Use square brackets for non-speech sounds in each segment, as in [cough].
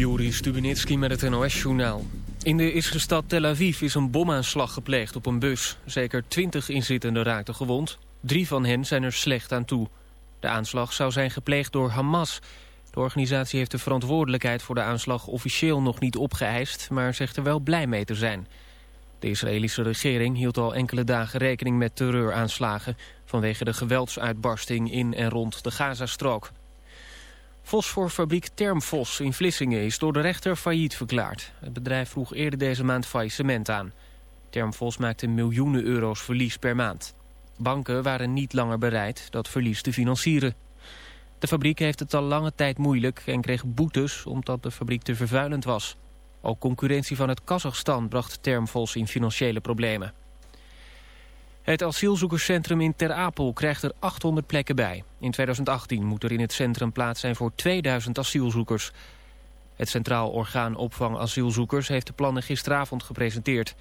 Juri Stubenitski met het NOS-journaal. In de Israëlse stad Tel Aviv is een bomaanslag gepleegd op een bus. Zeker twintig inzittenden raakten gewond. Drie van hen zijn er slecht aan toe. De aanslag zou zijn gepleegd door Hamas. De organisatie heeft de verantwoordelijkheid voor de aanslag officieel nog niet opgeëist... maar zegt er wel blij mee te zijn. De Israëlische regering hield al enkele dagen rekening met terreuraanslagen... vanwege de geweldsuitbarsting in en rond de Gazastrook. Fosforfabriek Termfos in Vlissingen is door de rechter failliet verklaard. Het bedrijf vroeg eerder deze maand faillissement aan. Termfos maakte miljoenen euro's verlies per maand. Banken waren niet langer bereid dat verlies te financieren. De fabriek heeft het al lange tijd moeilijk en kreeg boetes omdat de fabriek te vervuilend was. Ook concurrentie van het Kazachstan bracht Termfos in financiële problemen. Het asielzoekerscentrum in Ter Apel krijgt er 800 plekken bij. In 2018 moet er in het centrum plaats zijn voor 2000 asielzoekers. Het Centraal Orgaan Opvang Asielzoekers heeft de plannen gisteravond gepresenteerd.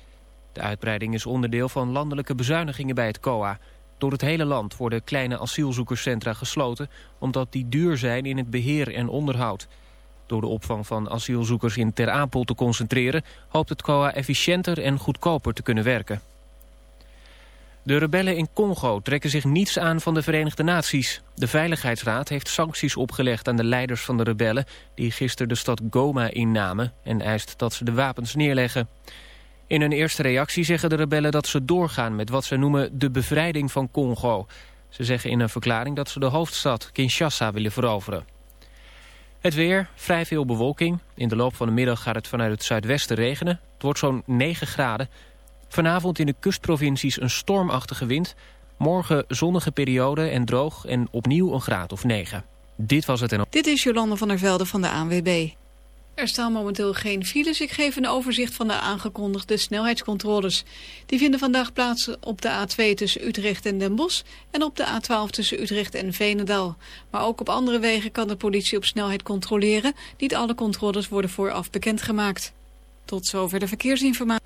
De uitbreiding is onderdeel van landelijke bezuinigingen bij het COA. Door het hele land worden kleine asielzoekerscentra gesloten... omdat die duur zijn in het beheer en onderhoud. Door de opvang van asielzoekers in Ter Apel te concentreren... hoopt het COA efficiënter en goedkoper te kunnen werken. De rebellen in Congo trekken zich niets aan van de Verenigde Naties. De Veiligheidsraad heeft sancties opgelegd aan de leiders van de rebellen... die gisteren de stad Goma innamen en eist dat ze de wapens neerleggen. In een eerste reactie zeggen de rebellen dat ze doorgaan met wat ze noemen de bevrijding van Congo. Ze zeggen in een verklaring dat ze de hoofdstad Kinshasa willen veroveren. Het weer, vrij veel bewolking. In de loop van de middag gaat het vanuit het zuidwesten regenen. Het wordt zo'n 9 graden. Vanavond in de kustprovincies een stormachtige wind. Morgen zonnige periode en droog en opnieuw een graad of 9. Dit was het en... Dit is Jolande van der Velde van de ANWB. Er staan momenteel geen files. Ik geef een overzicht van de aangekondigde snelheidscontroles. Die vinden vandaag plaats op de A2 tussen Utrecht en Den Bosch... en op de A12 tussen Utrecht en Veenendaal. Maar ook op andere wegen kan de politie op snelheid controleren. Niet alle controles worden vooraf bekendgemaakt. Tot zover de verkeersinformatie.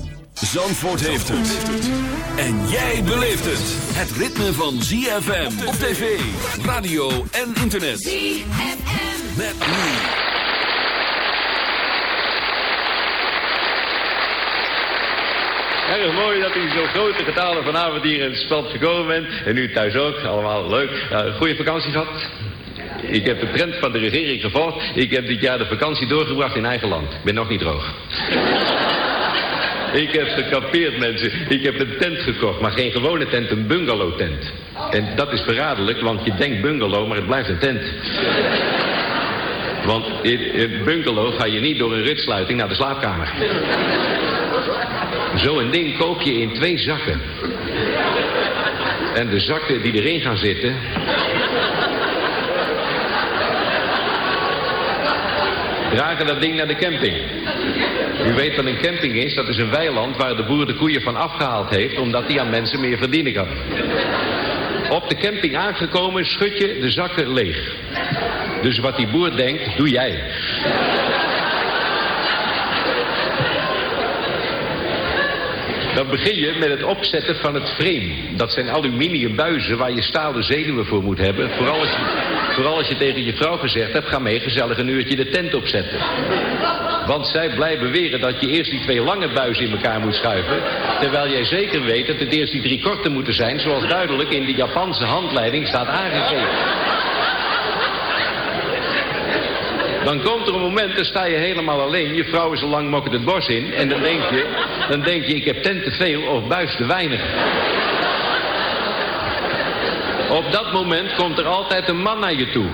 Zandvoort heeft het. En jij beleeft het. Het ritme van ZFM op tv, radio en internet. ZFM. Met nu. Erg mooi dat u zo grote getalen vanavond hier in het spel gekomen bent. En u thuis ook. Allemaal leuk. Ja, goede vakantie gehad. Ik heb de trend van de regering gevolgd. Ik heb dit jaar de vakantie doorgebracht in eigen land. Ik ben nog niet droog. Ik heb gekampeerd, mensen. Ik heb een tent gekocht, maar geen gewone tent, een bungalow tent. En dat is verraderlijk, want je denkt bungalow, maar het blijft een tent. Want in een bungalow ga je niet door een ritsluiting naar de slaapkamer. Zo'n ding koop je in twee zakken. En de zakken die erin gaan zitten... dragen dat ding naar de camping. U weet wat een camping is, dat is een weiland waar de boer de koeien van afgehaald heeft... omdat hij aan mensen meer verdienen kan. Op de camping aangekomen schud je de zakken leeg. Dus wat die boer denkt, doe jij. Dan begin je met het opzetten van het frame. Dat zijn aluminium buizen waar je stalen zenuwen voor moet hebben. Vooral als je, vooral als je tegen je vrouw gezegd hebt... ga mee gezellig een uurtje de tent opzetten. Want zij blijven beweren dat je eerst die twee lange buizen in elkaar moet schuiven... terwijl jij zeker weet dat het eerst die drie korte moeten zijn... zoals duidelijk in de Japanse handleiding staat aangegeven. Dan komt er een moment, dan sta je helemaal alleen. Je vrouw is al lang mokkend het bos in. En dan denk je, dan denk je, ik heb tent te veel of buis te weinig. Op dat moment komt er altijd een man naar je toe.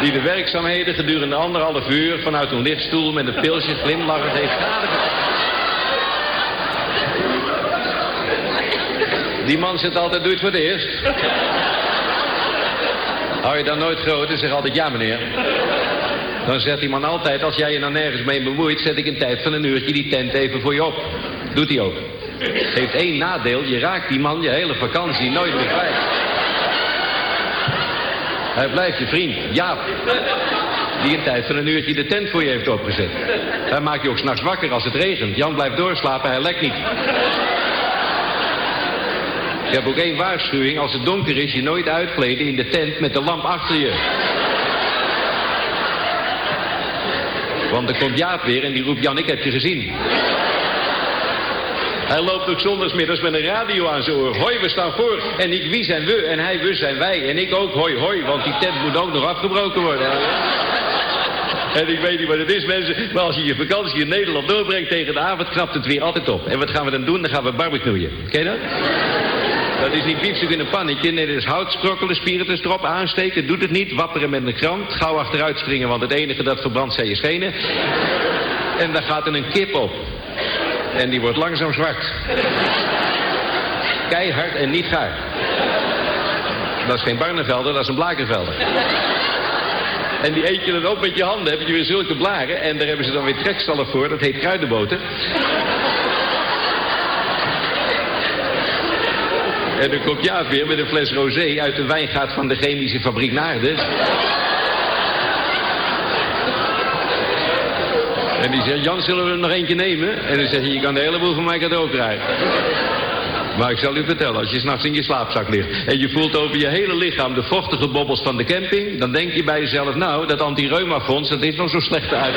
Die de werkzaamheden gedurende anderhalf uur vanuit een lichtstoel met een pilsje glimlachend heeft gedaan. Die man zit altijd, doe het voor het eerst. Hou je dan nooit groot en zeg altijd ja meneer. Dan zegt die man altijd, als jij je nou nergens mee bemoeit... zet ik in tijd van een uurtje die tent even voor je op. Doet hij ook. Heeft één nadeel, je raakt die man je hele vakantie nooit meer kwijt. Hij blijft je vriend, Jaap. Die in tijd van een uurtje de tent voor je heeft opgezet. Hij maakt je ook s'nachts wakker als het regent. Jan blijft doorslapen, hij lekt niet. Je hebt ook één waarschuwing. Als het donker is, je nooit uitkleden in de tent met de lamp achter je. Want dan komt Jaap weer en die roept, Jan, ik heb je gezien. Hij loopt ook zondagsmiddags met een radio aan zijn oor. Hoi, we staan voor. En ik, wie zijn we? En hij, we zijn wij. En ik ook, hoi, hoi. Want die tent moet ook nog afgebroken worden. En ik weet niet wat het is, mensen. Maar als je je vakantie in Nederland doorbrengt tegen de avond, knapt het weer altijd op. En wat gaan we dan doen? Dan gaan we barbecueën. Ken je dat? Dat is niet biefstuk in een pannetje. Nee, dat is hout, sprokkelen, spiritus erop, aansteken. Doet het niet. Wapperen met een krant. Gauw achteruit springen, want het enige dat verbrandt zijn je schenen. En daar gaat er een kip op. En die wordt langzaam zwart. Keihard en niet gaar. Dat is geen Barnevelder, dat is een Blakenvelder. En die eet je dan op met je handen, heb je weer zulke blaren. En daar hebben ze dan weer trekstallen voor, dat heet kruidenboter. En Jaap weer met een fles rosé uit de wijngaard van de chemische fabriek Naarden. En die zegt, Jan, zullen we er nog eentje nemen? En dan zeg je, je kan de hele boel van mij cadeau krijgen. Maar ik zal u vertellen, als je s'nachts in je slaapzak ligt... en je voelt over je hele lichaam de vochtige bobbels van de camping... dan denk je bij jezelf, nou, dat anti-reuma-fonds, dat is nog zo'n slechte uit.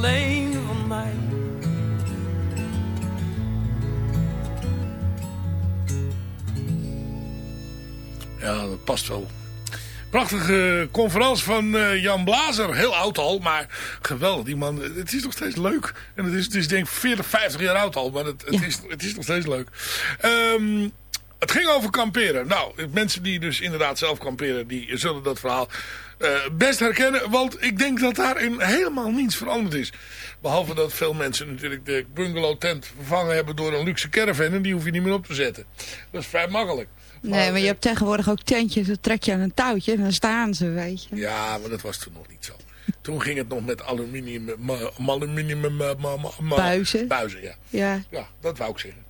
Alleen van mij. Ja, dat past wel. Prachtige conferentie van eh, Jan Blazer. Heel oud al, maar geweldig. Die man, het is nog steeds leuk. En het is, het is denk ik 40, 50 jaar oud al, maar het, het, is, het is nog steeds leuk. Ehm, het ging over kamperen. Nou, mensen die dus inderdaad zelf kamperen, die zullen dat verhaal eh, best herkennen. Want ik denk dat daarin helemaal niets veranderd is. Behalve dat veel mensen natuurlijk de bungalow tent vervangen hebben door een luxe caravan. En die hoef je niet meer op te zetten. Dat is vrij makkelijk. Nee, maar je hebt tegenwoordig ook tentjes. Dan trek je aan een touwtje en dan staan ze, weet je. Ja, maar dat was toen nog niet zo. Toen ging het nog met aluminium, ma- aluminium ma- ma- Buizen. Buizen, ja. Ja. Ja, dat wou ik zeggen.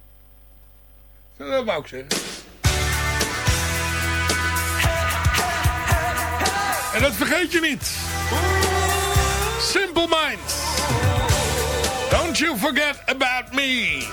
Dat wou ik zeggen. En dat vergeet je niet. Simple Minds. Don't you forget about me.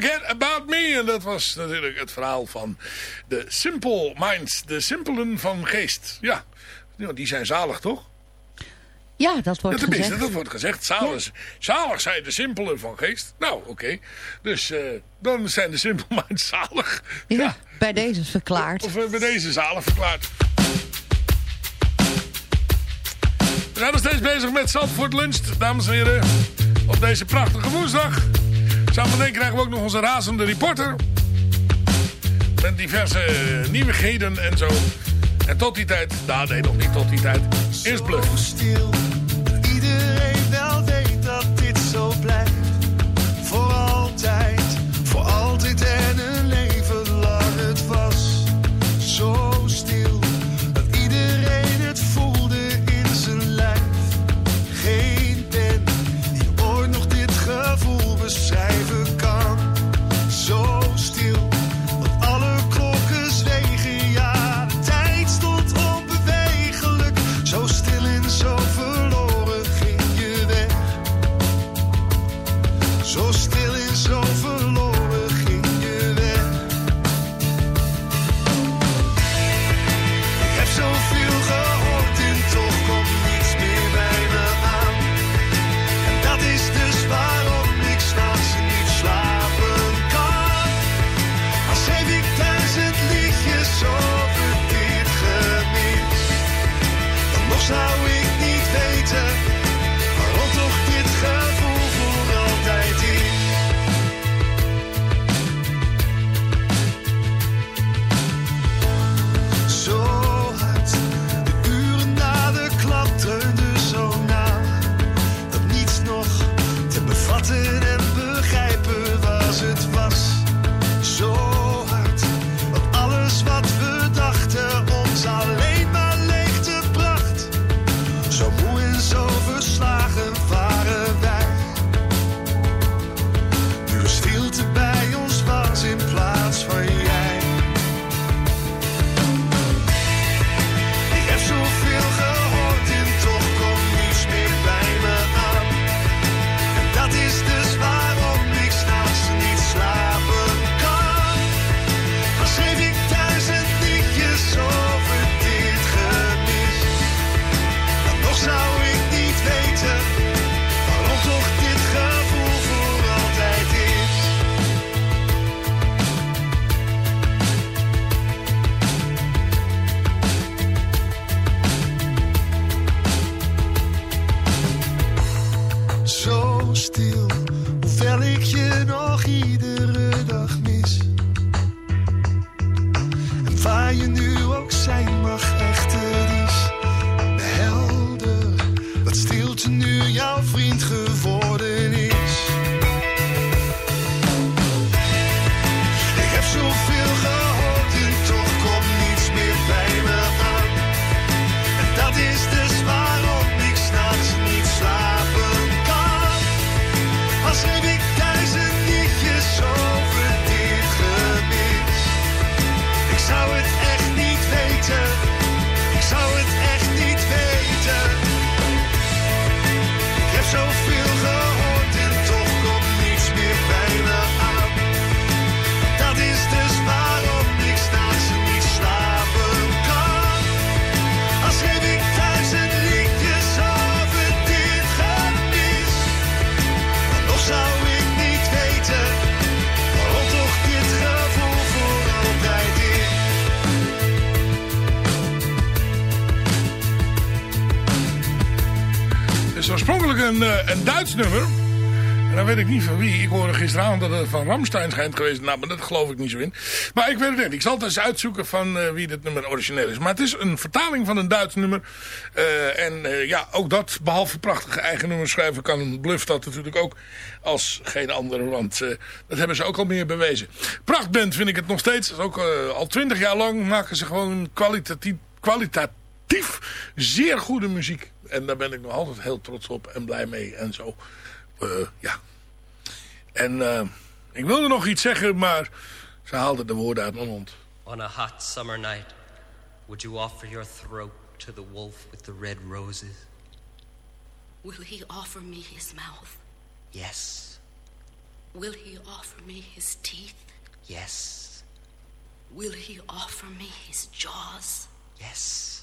Forget About Me. En dat was natuurlijk het verhaal van de Simple Minds. De simpelen van geest. Ja, die zijn zalig toch? Ja, dat wordt Ja, gezegd. dat wordt gezegd. Zalig, zalig zijn de simpelen van geest. Nou, oké. Dus eh, dan zijn de Simple Minds [laughs] zalig. Ja, bij deze verklaard. Of eh, bij deze zalig verklaard. We zijn nog steeds bezig met Zandvoort Lunch, dames en heren. Op deze prachtige woensdag. Zometeen krijgen we ook nog onze razende reporter. Met diverse nieuwigheden en zo. En tot die tijd, nou nee, nog niet tot die tijd. Eerst bluff. Weet ik niet van wie. Ik hoorde gisteravond dat het van Ramstein schijnt geweest. Nou, maar dat geloof ik niet zo in. Maar ik weet het niet. Ik zal het eens uitzoeken van eh, wie dit nummer origineel is. Maar het is een vertaling van een Duits nummer. Eh, en eh, ja, ook dat, behalve prachtige eigen nummers schrijven, kan bluff dat natuurlijk ook als geen andere. Want dat hebben ze ook al meer bewezen. Prachtband vind ik het nog steeds. Ook al twintig jaar lang maken ze gewoon kwalitatief, kwalitatief zeer goede muziek. En daar ben ik nog altijd heel trots op en blij mee en zo. Ja. En uh, ik wilde nog iets zeggen, maar ze haalde de woorden uit mijn mond. On a hot summer night, would you offer your throat to the wolf with the red roses? Will he offer me his mouth? Yes. Will he offer me his teeth? Yes. Will he offer me his jaws? Yes.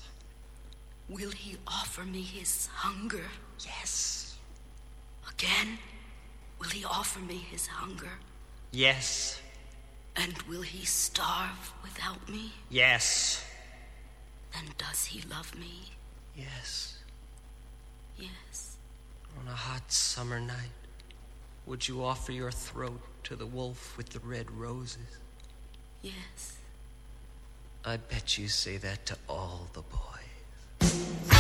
Will he offer me his hunger? Yes. Again? Will he offer me his hunger? Yes. And will he starve without me? Yes. Then does he love me? Yes. Yes. On a hot summer night, would you offer your throat to the wolf with the red roses? Yes. I bet you say that to all the boys.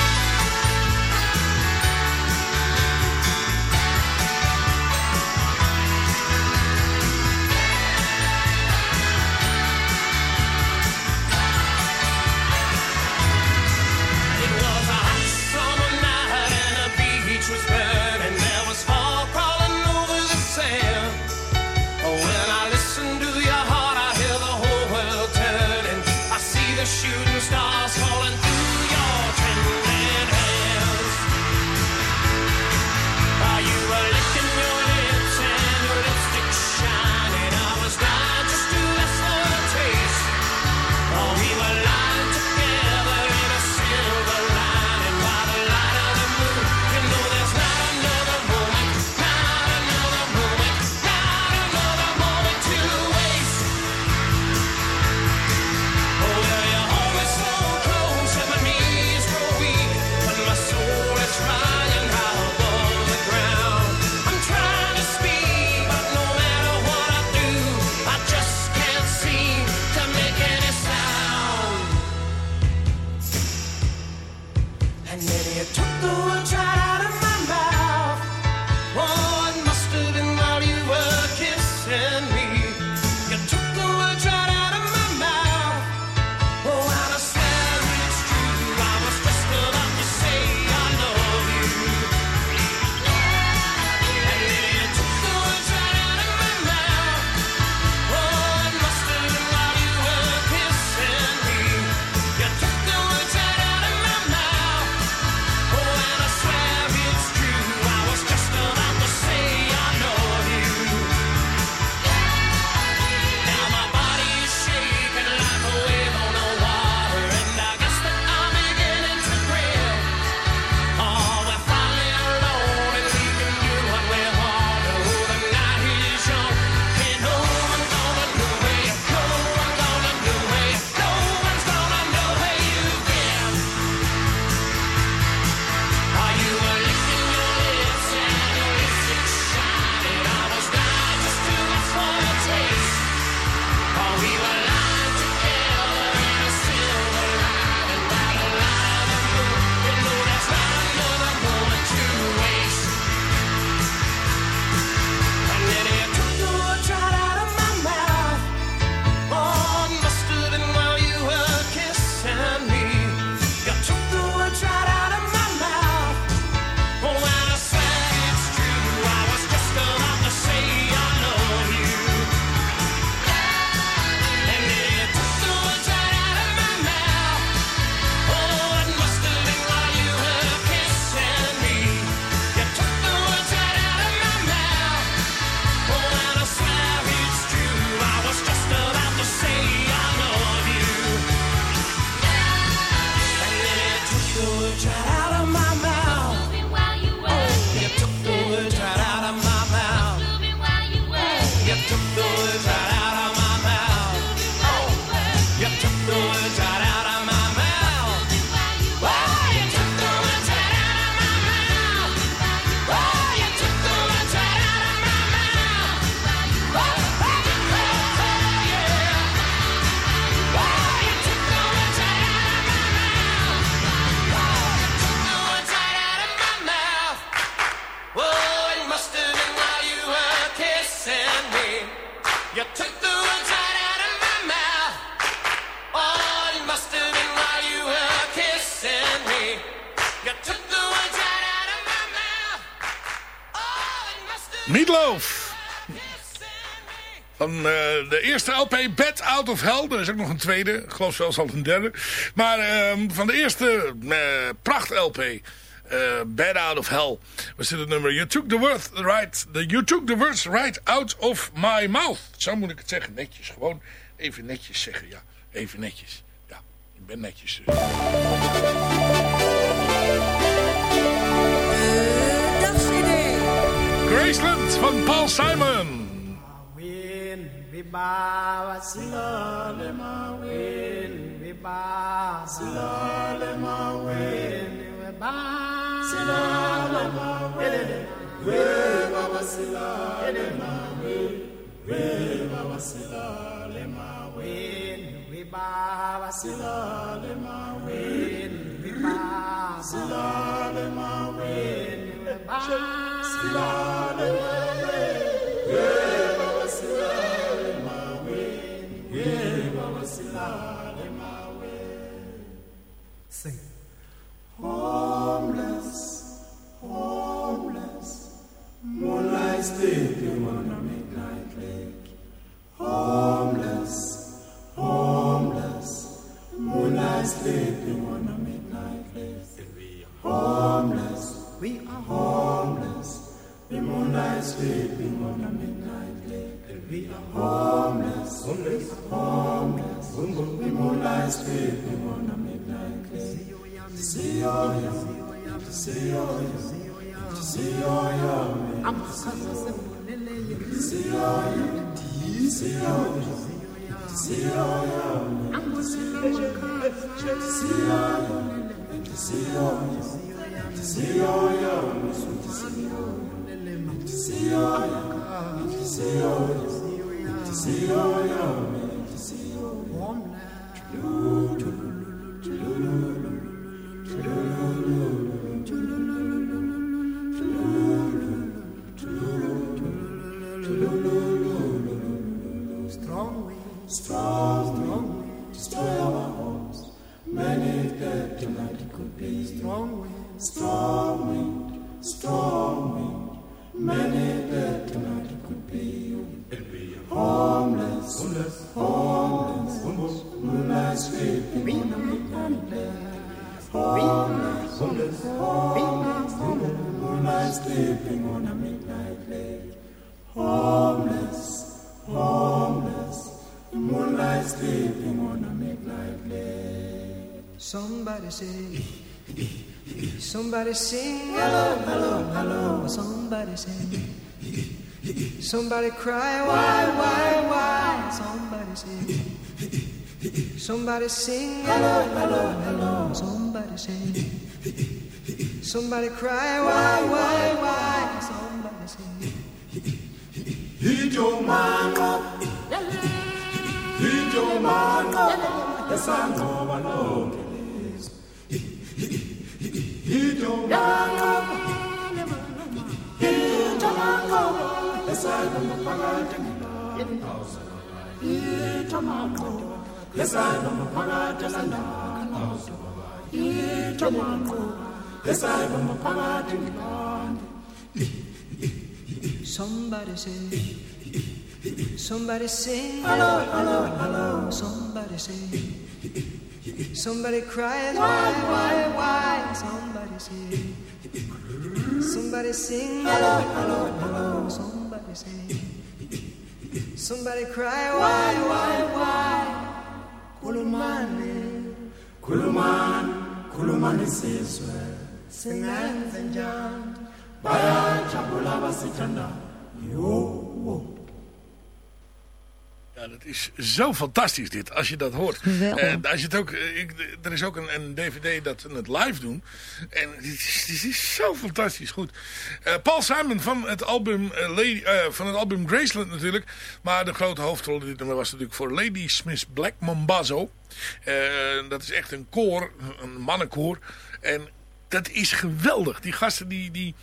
Try out of my God of Hell. Er is ook nog een tweede. Ik geloof zelfs al een derde. Maar ehm, van de eerste eh, pracht-LP... Eh, Bad Out of Hell was dit het nummer. You took, the word right, the, you took the words right out of my mouth. Zo moet ik het zeggen. Netjes. Gewoon even netjes zeggen. Ja, even netjes. Ja, ik ben netjes. Dus. Eh, Graceland van Paul Simon. Baba Silalema Win, Biba Silalema Win, Biba Silalema Win, Baba Silalema Win, Baba Silalema Win, Biba Silalema Win, Biba Silalema Win, Biba Silalema Win, The moonlight sleeping on a midnight lake. And we are homeless, homeless, homeless. The moonlight sleeping on a midnight lake. See all you, see all you, see all you. See all you, see all you, see all you. I'm going to see all you, see all you, see all you, see all you. Om Namah say, somebody sing, hello, hello, hello. Somebody sing, somebody cry, why, why, why? Somebody say, somebody sing, hello, hello, hello. Somebody say, somebody cry, why, why, why? Somebody say. Hit your man up. Hit your man up. Yes, I know, I know Somebody say, somebody sing, hello, hello, hello. Somebody say, somebody cries, why, why, why? Somebody say, somebody sing, hello, hello, hello. Somebody say, somebody cry, why, why, why? Kulumani, kulumani, kulumani sizwe, singenze njani? bayajabula abasithandayo yo Ja, dat is zo fantastisch dit, als je dat hoort. En als je het ook, eh, ik, er is ook een, een dvd dat ze het live doen. En het is, zo fantastisch goed. Eh, Paul Simon van het, album, eh, Lady, van het album Graceland natuurlijk. Maar de grote hoofdrol dit nummer was natuurlijk voor Lady Smith Black Mambazo. Eh, dat is echt een koor, een mannenkoor. En dat is geweldig. Die gasten die... die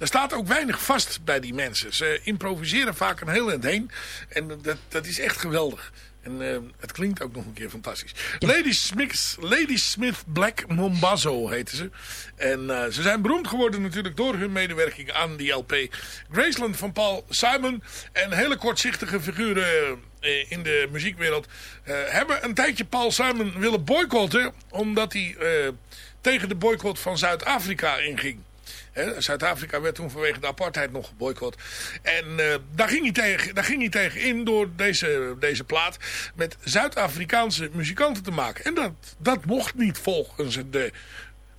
er staat ook weinig vast bij die mensen. Ze improviseren vaak een heel eind heen. En dat, dat is echt geweldig. En eh, het klinkt ook nog een keer fantastisch. Lady, Smith, Lady Smith Black Mombazo heten ze. En eh, ze zijn beroemd geworden natuurlijk door hun medewerking aan die LP. Graceland van Paul Simon. En hele kortzichtige figuren eh, in de muziekwereld hebben een tijdje Paul Simon willen boycotten. Omdat hij tegen de boycott van Zuid-Afrika inging. Zuid-Afrika werd toen vanwege de apartheid nog geboycott. En eh, daar, ging hij tegen, daar ging hij tegen in door deze, deze plaat met Zuid-Afrikaanse muzikanten te maken. En dat, dat mocht niet volgens de...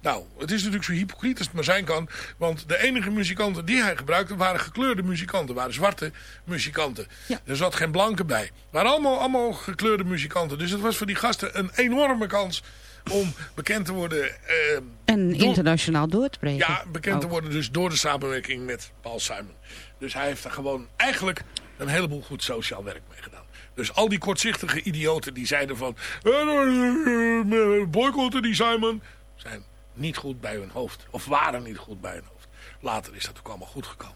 Nou, het is natuurlijk zo hypocriet als het maar zijn kan. Want de enige muzikanten die hij gebruikte waren gekleurde muzikanten. waren zwarte muzikanten. Er zat geen blanke bij. Waren allemaal, allemaal gekleurde muzikanten. Dus het was voor die gasten een enorme kans om bekend te worden. eh, En internationaal door te breken. ja, bekend te worden dus door de samenwerking met Paul Simon. Dus hij heeft er gewoon eigenlijk een heleboel goed sociaal werk mee gedaan. Dus al die kortzichtige idioten die zeiden van... eh, eh, boycotten die Simon... zijn niet goed bij hun hoofd. Of waren niet goed bij hun hoofd. Later is dat ook allemaal goed gekomen.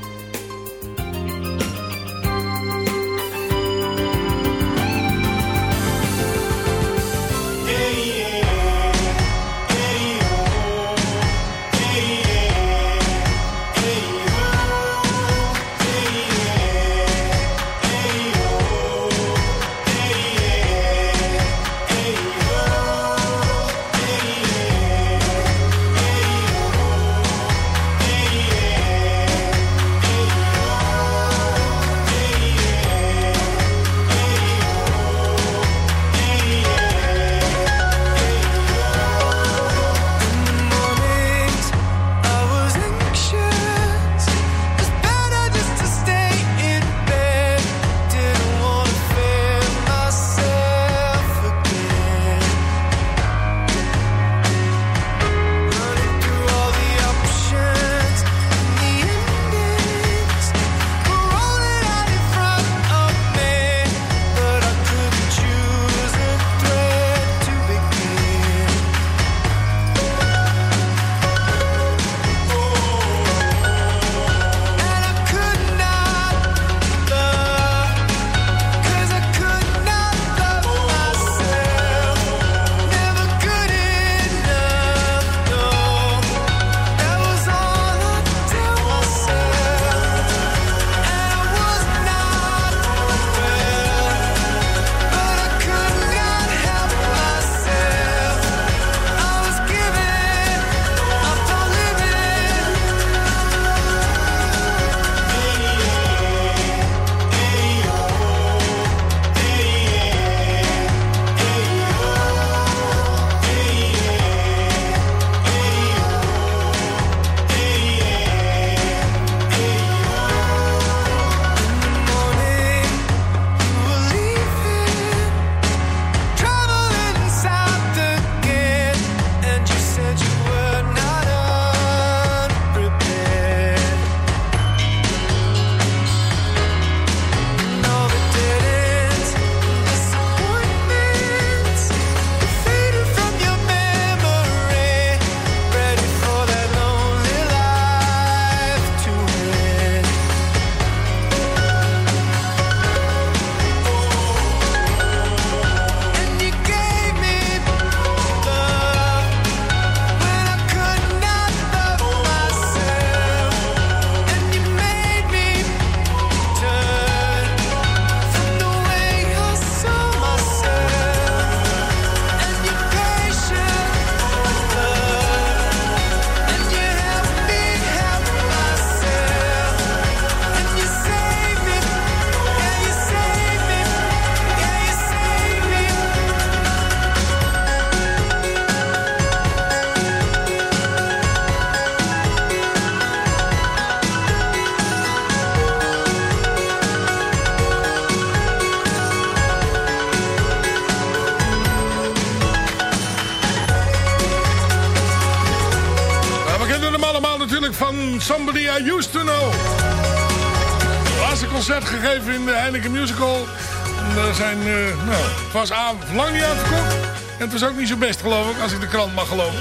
het was aan, lang niet uitverkocht. En het was ook niet zo best geloof ik, als ik de krant mag geloven.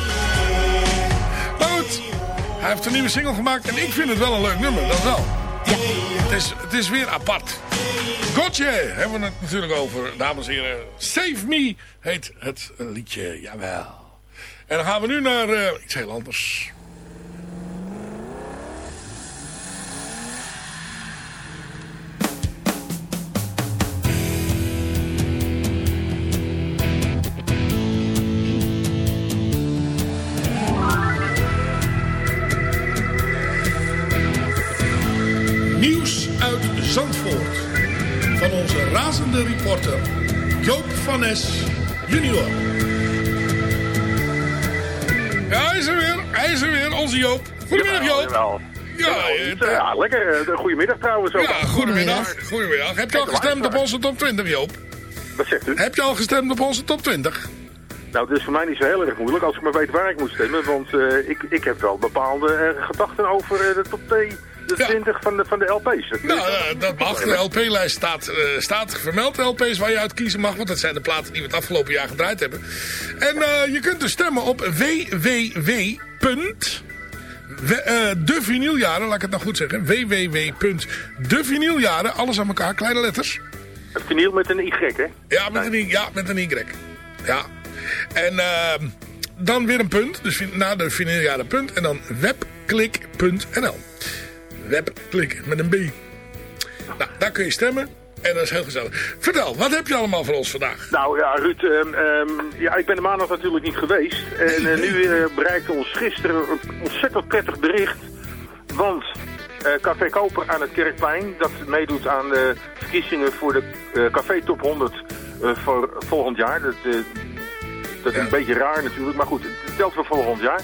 Maar goed, hij heeft een nieuwe single gemaakt en ik vind het wel een leuk nummer, dat wel. Ja. Het is, het is weer apart. Gotje hebben we het natuurlijk over, dames en heren. Save Me heet het liedje, jawel. En dan gaan we nu naar eh, iets heel anders. Lekker. eh, Goedemiddag trouwens ook. Ja, goedemiddag. Goedemiddag. Heb je al gestemd op onze top 20, Joop? Wat zegt u? Heb je al gestemd op onze top 20? Nou, het is voor mij niet zo heel erg moeilijk als ik maar weet waar ik moet stemmen. Want eh, ik, ik heb wel bepaalde eh, gedachten over de top 2, de 20 van de, van de LP's. Dat Nou, eh, dat mag. De LP-lijst staat, eh, staat vermeld, de LP's waar je uit kiezen mag. Want dat zijn de platen die we het afgelopen jaar gedraaid hebben. En je kunt dus stemmen op www. We, eh, de vinyljaren, laat ik het nou goed zeggen. www.devinyljaren, alles aan elkaar, kleine letters. Het vinyl met een Y, hè? Ja, met een Y. Ja, met een Y. Ja. En ehm, dan weer een punt. Dus na de vinyljaren punt. En dan webklik.nl. Webklik met een B. Nou, daar kun je stemmen. En dat is heel gezellig. Vertel, wat heb je allemaal voor ons vandaag? Nou ja, Ruud, ehm, ehm, ja, ik ben de maandag natuurlijk niet geweest. En eh, nu eh, bereikte ons gisteren een ontzettend prettig bericht. Want eh, Café Koper aan het Kerkplein, dat meedoet aan de verkiezingen voor de Café Top 100 eh, voor volgend jaar. Dat, dat is een beetje raar natuurlijk, maar goed, het telt voor volgend jaar.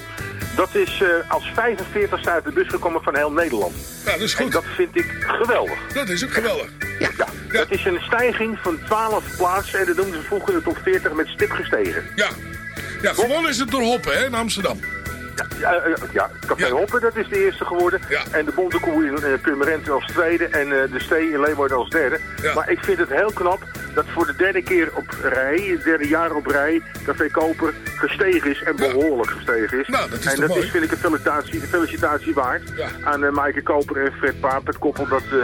Dat is als 45ste uit de bus gekomen van heel Nederland. Ja, dat is goed. En dat vind ik geweldig. Dat is ook geweldig. Ja, het is een stijging van 12 plaatsen en dat noemden ze vroeger de top 40 met stip gestegen. Ja. Ja, gewonnen is het door Hoppen, hè, in Amsterdam. Ja, eh, eh, ja Café Hoppen, dat is de eerste geworden. En de Bontekoe in uh, Purmerend als tweede en eh, de Stee in Leeuwarden als derde. Maar ik vind het heel knap dat voor de derde keer op rij, het derde jaar op rij, Café Koper gestegen is en behoorlijk gestegen is. Nou, dat is en dat mooi? is, vind ik, een felicitatie, een felicitatie waard aan uh, Maaike Koper en Fred Paap, het koppel dat eh,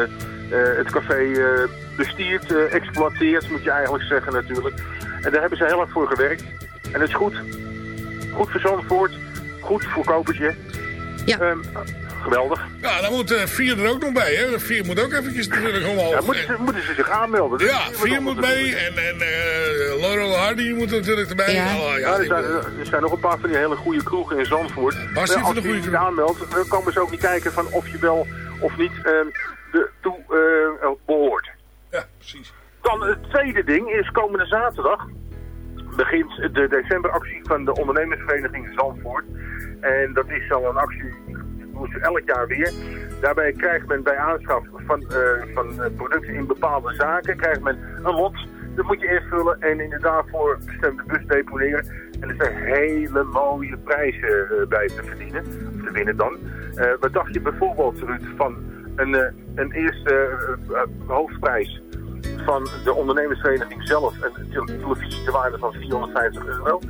het café eh, bestiert, eh, exploiteert, moet je eigenlijk zeggen natuurlijk. En daar hebben ze heel hard voor gewerkt. En dat is goed. Goed voor Zandvoort, goed voor Kopertje. Ja. geweldig. Ja, dan moet eh, vier er ook nog bij, hè. Vier moet ook eventjes natuurlijk omhoog. Ja, moeten, ze, moeten ze zich aanmelden? Dat Ja, vier moet mee en, en eh, Laurel Hardy moet natuurlijk erbij. Ja. Oh, Ja, er, zijn, er zijn nog een paar van die hele goede kroegen in Zandvoort. Waar Maar als de je goede je niet aanmeldt, dan komen ze ook niet kijken van of je wel of niet ehm de toe eh, behoort. Ja, precies. Dan het tweede ding is komende zaterdag begint de decemberactie van de ondernemersvereniging Zandvoort. En dat is al een actie, die doen ze elk jaar weer. Daarbij krijgt men bij aanschaf van, eh, van eh, producten in bepaalde zaken, krijgt men een lot. Dat moet je invullen en in de daarvoor bestemde bus deponeren. En er zijn hele mooie prijzen eh, bij te verdienen, of te winnen dan. Eh, wat dacht je bijvoorbeeld, Ruud, van een, eh, een eerste eh, eh, hoofdprijs van de ondernemersvereniging zelf een te- televisie ter waarde van 450 euro.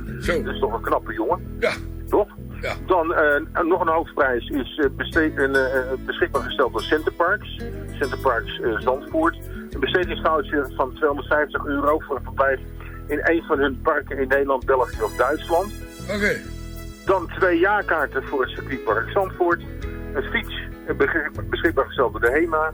Dat is toch een knappe jongen. Ja. Toch? Ja. Dan nog een hoofdprijs is een, beschikbaar gesteld door Centerparks. Centerparks eh, Zandvoort. Een bestedingsfoutje van 250 euro voor een verblijf in een van hun parken in Nederland, België of Duitsland. Oké. Dan twee jaarkaarten voor het circuitpark Zandvoort. Een fiets, beschikbaar gesteld door de HEMA.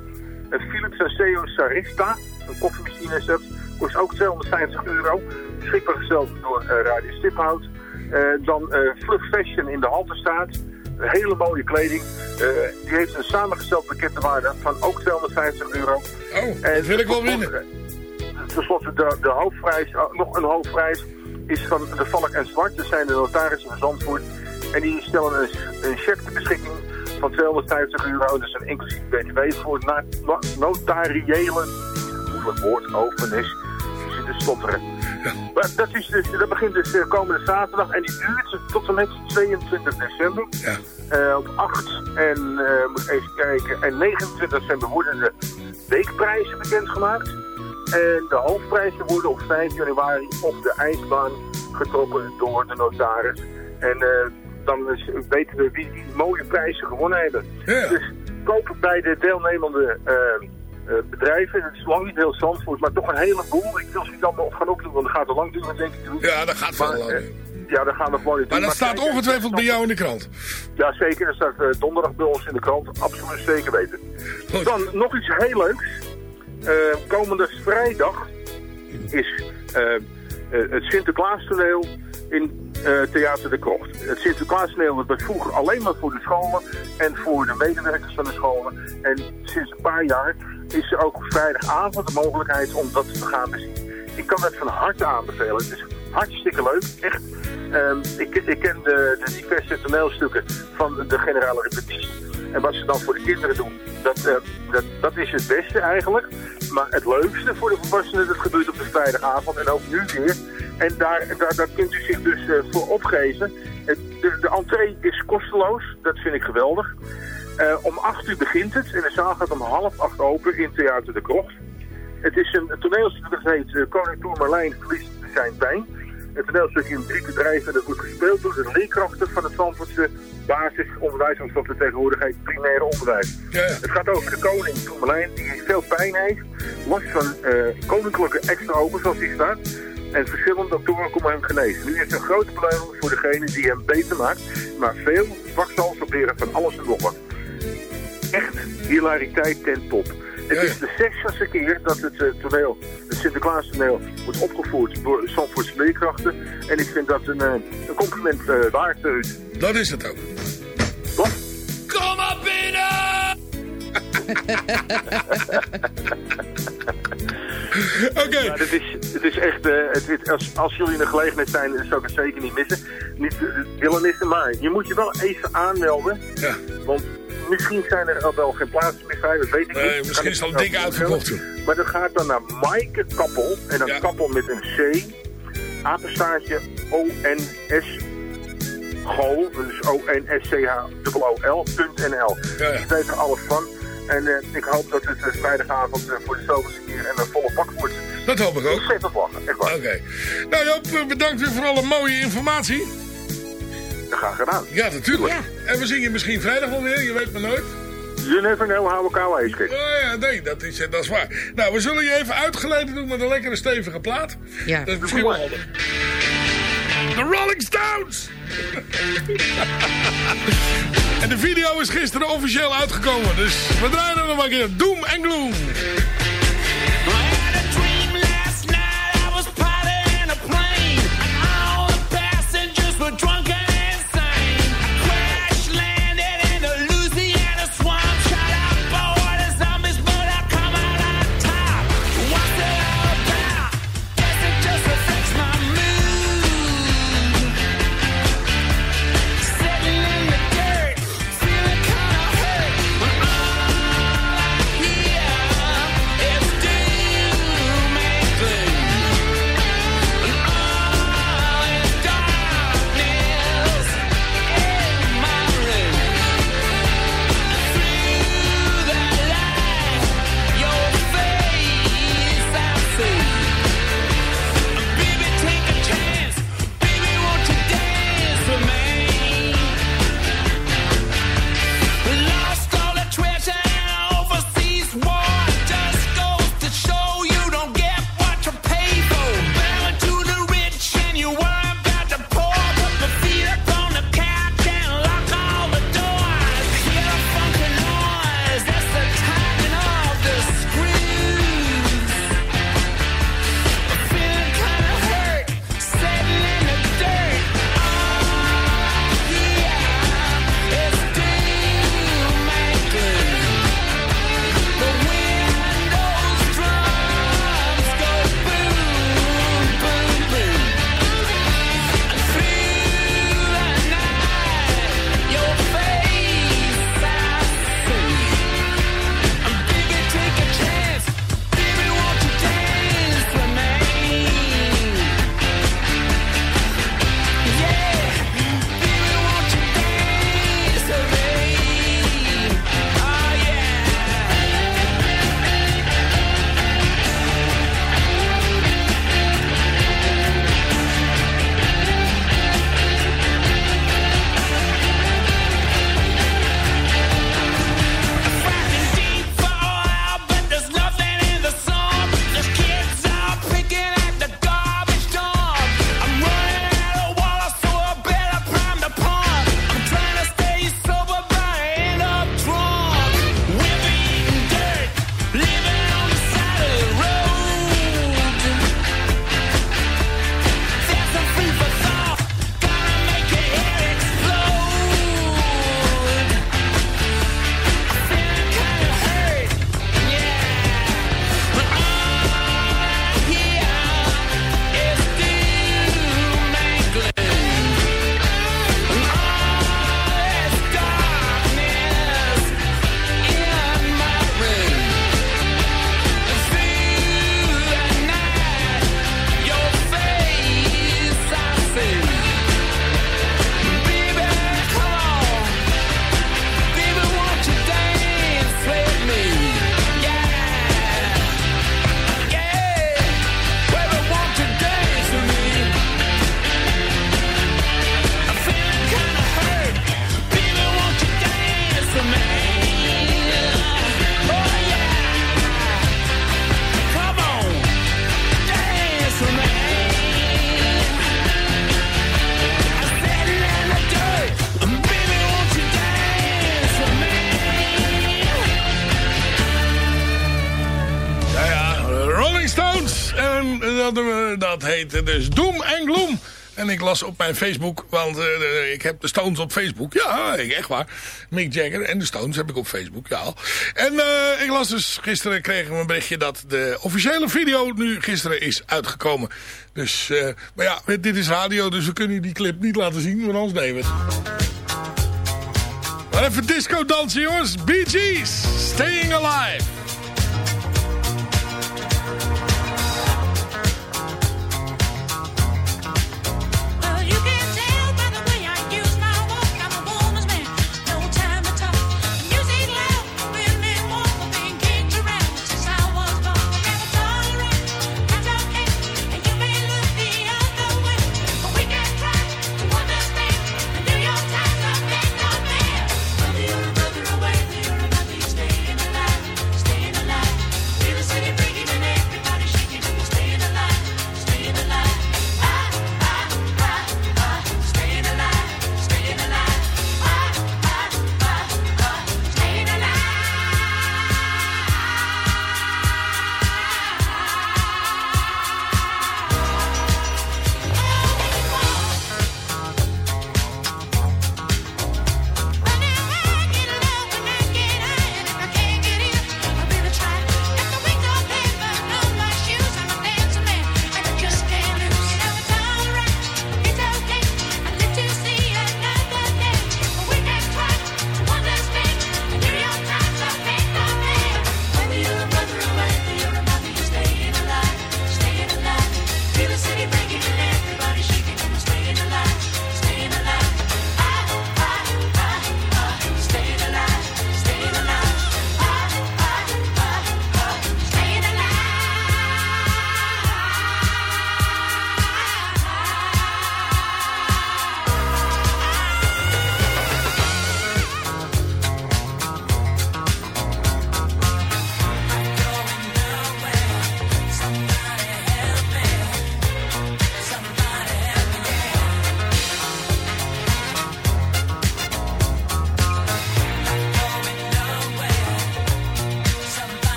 Een Philips Senseo Sarista, een koffiemachine kost ook 250 euro. Beschikbaar gesteld door eh, Radio Stiphout. Eh, dan eh Vlug Fashion in de Halterstraat. Een hele mooie kleding. Eh, die heeft een samengesteld pakkettenwaarde van ook 250 euro. Oh, dat wil ik wel winnen. Ten slotte de, de hoofdprijs, nog een hoofdprijs, is van de Valk en Zwart. Dat zijn de notarissen van Zandvoort. En die stellen een, een cheque ter beschikking van 250 euro. Dat is een inclusief btw voor na, no- notariële, woord, overnis. Je zit te stotteren. Maar dat, is dus, dat begint dus eh, komende zaterdag en die duurt tot en met 22 december. Eh, op 8 en, eh, moet even kijken, en 29 december worden de weekprijzen bekendgemaakt. En de hoofdprijzen worden op 5 januari op de ijsbaan getrokken door de notaris. En dan weten we wie die mooie prijzen gewonnen hebben. Dus kopen bij de deelnemende eh, eh, bedrijven. Het is lang niet heel Zandvoort, maar toch een heleboel. Ik wil ze niet allemaal op gaan opdoen, want dat gaat te lang duren, denk ik. Ja, dat gaat veel lang. eh, ja, dat gaan we gewoon niet Maar doen. dat staat ongetwijfeld bij jou in de krant. Ja, zeker. Dat staat eh, donderdag bij ons in de krant. Absoluut zeker weten. Dan nog iets heel leuks. Komende vrijdag is het Sinterklaastoneel in eh, Theater de Krocht. Het Sinterklaastoneel dat was vroeger alleen maar voor de scholen en voor de medewerkers van de scholen. En sinds een paar jaar is er ook vrijdagavond de mogelijkheid om dat te gaan bezien. Ik kan het van harte aanbevelen. Het is hartstikke leuk. Echt. Ehm, ik, ik ken de, de diverse toneelstukken van de generale repetitie. En wat ze dan voor de kinderen doen, dat, eh, dat, dat is het beste eigenlijk. Maar het leukste voor de volwassenen, dat gebeurt op de vrijdagavond en ook nu weer. En daar, daar, daar kunt u zich dus eh, voor opgeven. De, de entree is kosteloos, dat vind ik geweldig. Eh, om 8 uur begint het en de zaal gaat om half acht open in Theater de Krocht. Het is een, een toneelstuk dat heet uh, Koning Toer Marlijn verliest zijn pijn. Het toneelstuk in drie bedrijven dat wordt gespeeld door de leerkrachten van het Zandvoortse basisonderwijs, of wat we tegenwoordig heet primaire onderwijs. Het gaat over de koning Toer Marlijn die veel pijn heeft, last van eh, koninklijke extra ogen zoals die staat. En verschillende doktoren komen hem genezen. Nu is er een grote beloning voor degene die hem beter maakt, maar veel kwakzalvers proberen van alles en nog wat echt hilariteit ten top. Het is de zestigste keer dat het eh, toneel, het Sinterklaas toneel, wordt opgevoerd door Zandvoortse leerkrachten. En ik vind dat een, eh, een compliment waard, uh, Ruud. Dat is het ook. Wat? [laughs] Oké. Ja, dit is, het is echt, eh, het als, als jullie in de gelegenheid zijn, zou ik het zeker niet missen. Niet eh, willen missen, maar je moet je wel even aanmelden. Ja. Want misschien zijn er al wel geen plaatsen meer vrij, dat weet ik Nee, niet. misschien is al ik dik uitverkocht. Maar dat gaat dan naar Maaike Kappel, en dan Kappel met een C, apenstaartje O-N-S, Go, dus O-N-S-C-H-O-O-L.nl. Ik weet er alles van. En eh, ik hoop dat het eh, vrijdagavond eh, voor de zoveelste keer en een volle pak wordt. Dat hoop ik ook. Ontzettend lachen, echt waar. Oké. Nou Joop, bedankt weer voor alle mooie informatie. Graag gedaan. Ja, natuurlijk. En we zien je misschien vrijdag wel weer, je weet maar nooit. You never know how a cow is. Oh ja, nee, dat is, dat is waar. Nou, we zullen je even uitgeleiden doen met een lekkere stevige plaat. Ja. Dat is misschien wel handig. The Rolling Stones! [laughs] en de video is gisteren officieel uitgekomen, dus we draaien er nog een keer. Doom en Gloom. Dat heette dus Doom en Gloom. En ik las op mijn Facebook, want uh, ik heb de Stones op Facebook. Ja, echt waar. Mick Jagger en de Stones heb ik op Facebook, ja. En uh, ik las dus, gisteren kreeg ik een berichtje dat de officiële video nu gisteren is uitgekomen. Dus, uh, maar ja, dit is radio, dus we kunnen die clip niet laten zien, maar anders nemen we even disco dansen, jongens. Bee Gees, Staying Alive.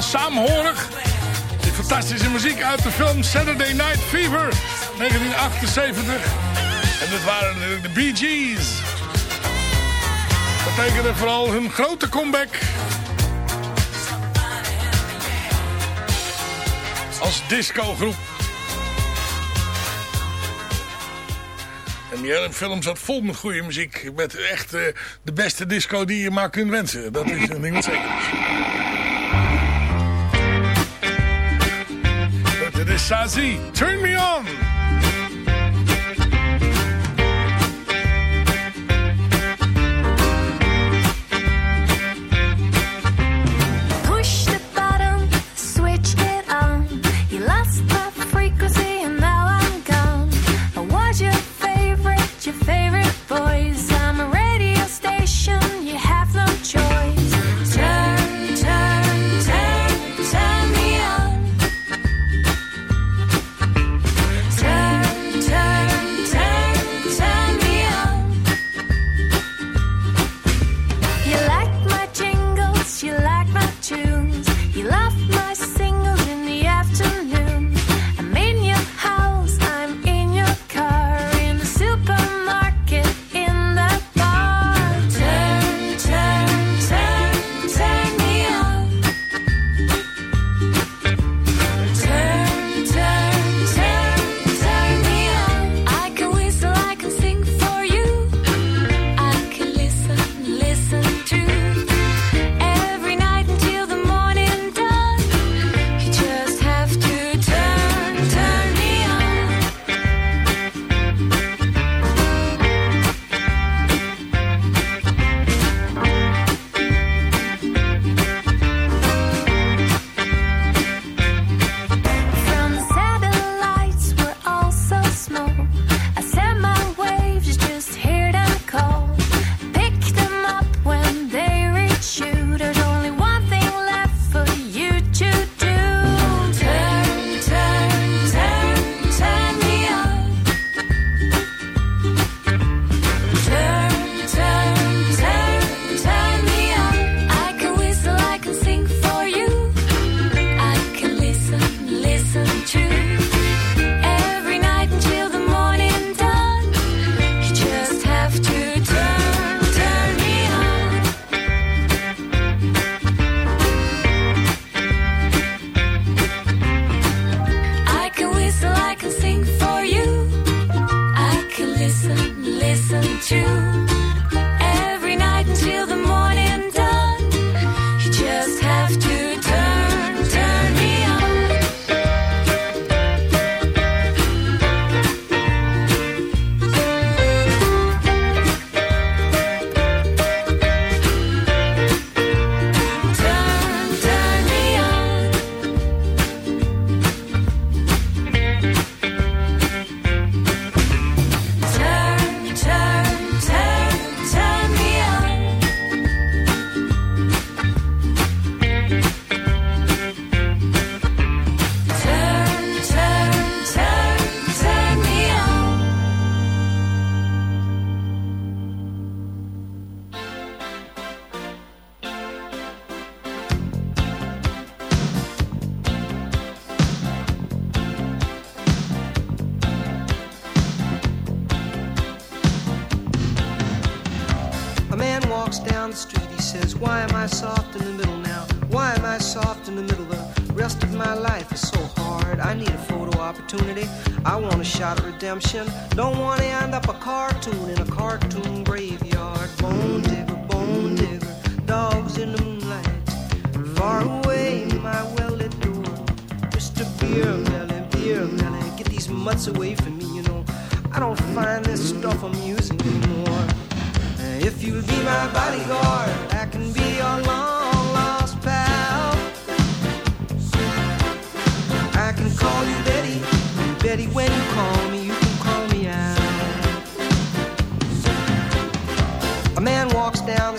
wel saamhorig. Die fantastische muziek uit de film Saturday Night Fever 1978. En dat waren de Bee Gees. Dat betekende vooral hun grote comeback. Als discogroep. En die hele film zat vol met goede muziek. Met echt eh, de beste disco die je maar kunt wensen. Dat is een ding wat zeker. Shazi. Turn me on!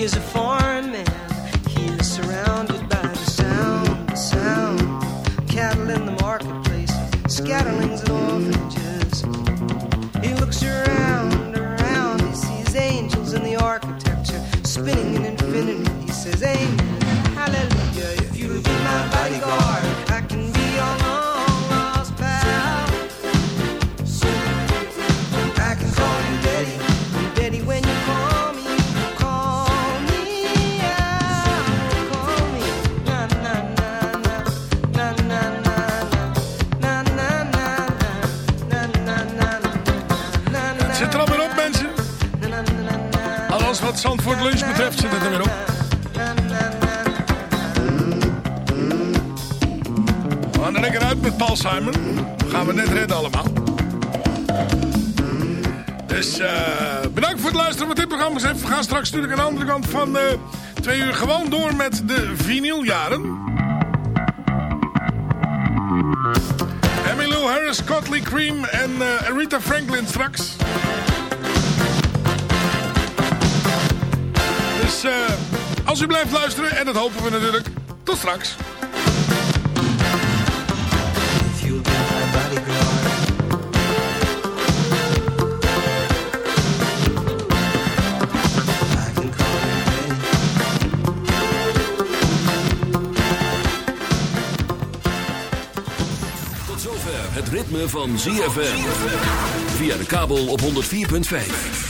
He is a foreign man. He is surrounded by the sound, the sound. Cattle in the marketplace, scatterlings and orphanages. He looks around, around. He sees angels in the architecture, spinning in infinity. He says, Amen, Zandvoort Lunch betreft zit het er weer op. We gaan er lekker uit met Paul Simon. Gaan we net redden allemaal. Dus eh, bedankt voor het luisteren met dit programma. We gaan straks natuurlijk aan de andere kant van eh, twee uur gewoon door met de vinyljaren. Emmylou Harris, Cotley Cream en eh, Aretha Franklin straks. U blijft luisteren, en dat hopen we natuurlijk, tot straks. Tot zover het ritme van ZFM. Via de kabel op 104.5.